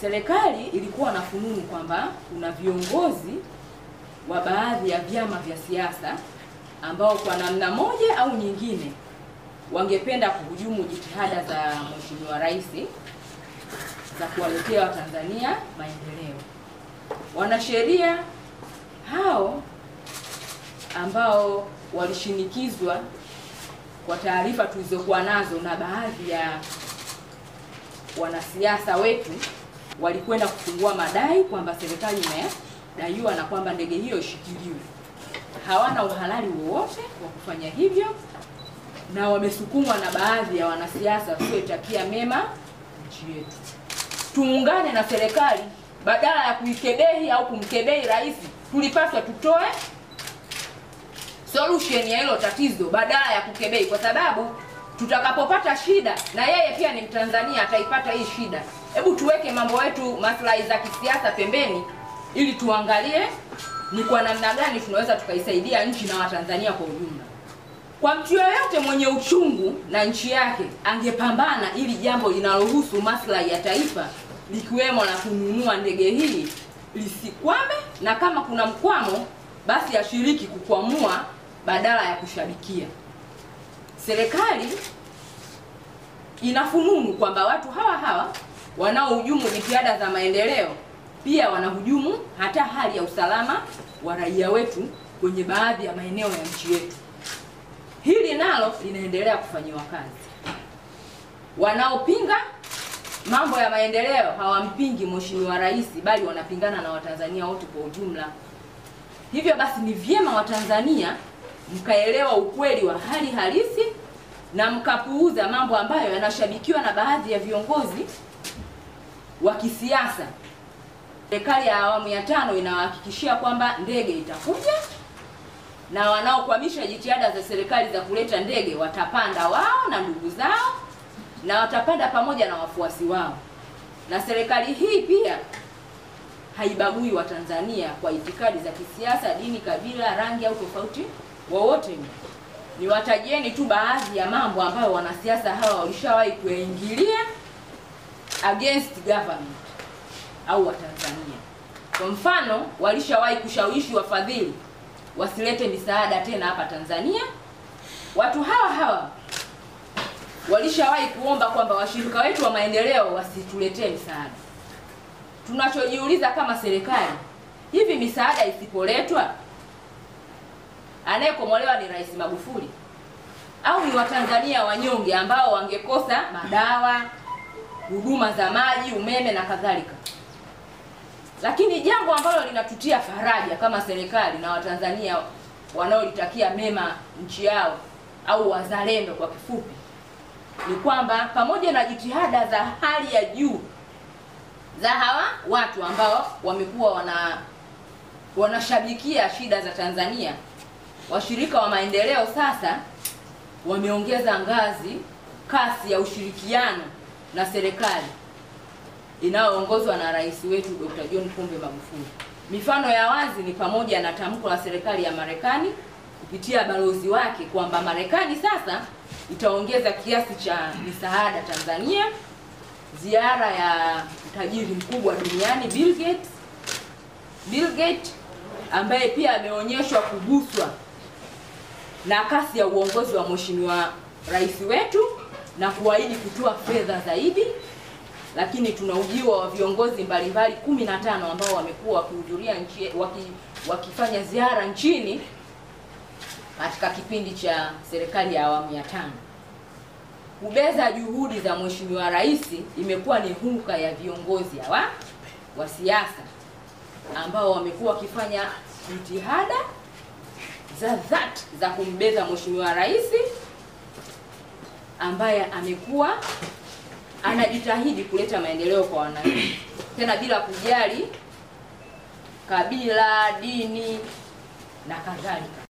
serikali ilikuwa na fununu kwamba kuna viongozi wa baadhi ya vyama vya siasa ambao kwa namna moja au nyingine wangependa kuhujumu jitihada za Mheshimiwa Rais za kuwaletea Watanzania maendeleo. Wanasheria hao ambao walishinikizwa kwa taarifa tulizokuwa nazo na baadhi ya wanasiasa wetu walikwenda kufungua madai kwamba serikali imedaiwa na kwamba ndege hiyo ishikiliwe. Hawana uhalali wowote wa kufanya hivyo, na wamesukumwa na baadhi ya wanasiasa wasioitakia mema nchi yetu. Tuungane na serikali, badala ya kuikebehi au kumkebehi rais, tulipaswa tutoe solution ya hilo tatizo badala ya kukebehi, kwa sababu tutakapopata shida, na yeye pia ni Mtanzania, ataipata hii shida. Hebu tuweke mambo yetu, maslahi za kisiasa pembeni, ili tuangalie ni kwa namna gani tunaweza tukaisaidia nchi na Watanzania kwa ujumla. Kwa mtu yoyote mwenye uchungu na nchi yake angepambana ili jambo linalohusu maslahi ya taifa likiwemo na kununua ndege hii lisikwame, na kama kuna mkwamo basi ashiriki kukwamua badala ya kushabikia. Serikali inafununu kwamba watu hawa hawa wanaohujumu jitihada za maendeleo pia wanahujumu hata hali ya usalama wa raia wetu kwenye baadhi ya maeneo ya nchi yetu. Hili nalo linaendelea kufanyiwa kazi. Wanaopinga mambo ya maendeleo hawampingi Mheshimiwa Rais, bali wanapingana na Watanzania wote kwa ujumla. Hivyo basi ni vyema Watanzania mkaelewa ukweli wa hali halisi na mkapuuza mambo ambayo yanashabikiwa na baadhi ya viongozi wa kisiasa. Serikali ya awamu ya tano inawahakikishia kwamba ndege itakuja na wanaokwamisha jitihada za serikali za kuleta ndege watapanda wao na ndugu zao na watapanda pamoja na wafuasi wao. Na serikali hii pia haibagui Watanzania kwa itikadi za kisiasa, dini, kabila, rangi au tofauti wowote. Niwatajieni tu baadhi ya mambo ambayo wanasiasa hawa walishawahi kuyaingilia against government au Watanzania. Kwa mfano, walishawahi kushawishi wafadhili wasilete misaada tena hapa Tanzania. Watu hawa hawa walishawahi kuomba kwamba washirika wetu wa maendeleo wasituletee misaada. Tunachojiuliza kama serikali, hivi misaada isipoletwa, anayekomolewa ni Rais Magufuli au ni Watanzania wanyonge ambao wangekosa madawa, huduma za maji, umeme na kadhalika? Lakini jambo ambalo linatutia faraja kama serikali na Watanzania wanaolitakia mema nchi yao au wazalendo kwa kifupi, ni kwamba pamoja na jitihada za hali ya juu za hawa watu ambao wamekuwa wana wanashabikia shida za Tanzania, washirika wa maendeleo sasa wameongeza ngazi, kasi ya ushirikiano na serikali inayoongozwa na rais wetu Dr. John Pombe Magufuli. Mifano ya wazi ni pamoja na tamko la serikali ya Marekani kupitia balozi wake kwamba Marekani sasa itaongeza kiasi cha misaada Tanzania, ziara ya tajiri mkubwa duniani Bill Gates, Bill Gates ambaye pia ameonyeshwa kuguswa na kasi ya uongozi wa mheshimiwa rais wetu na kuahidi kutoa fedha zaidi lakini tuna ujio wa viongozi mbalimbali kumi na tano ambao wamekuwa wakihudhuria nchi waki, wakifanya ziara nchini katika kipindi cha serikali ya awamu ya tano. Kubeza juhudi za mheshimiwa rais imekuwa ni huka ya viongozi hawa wa siasa ambao wamekuwa wakifanya jitihada za dhati za kumbeza mheshimiwa rais ambaye amekuwa anajitahidi kuleta maendeleo kwa wananchi, tena bila kujali kabila, dini na kadhalika.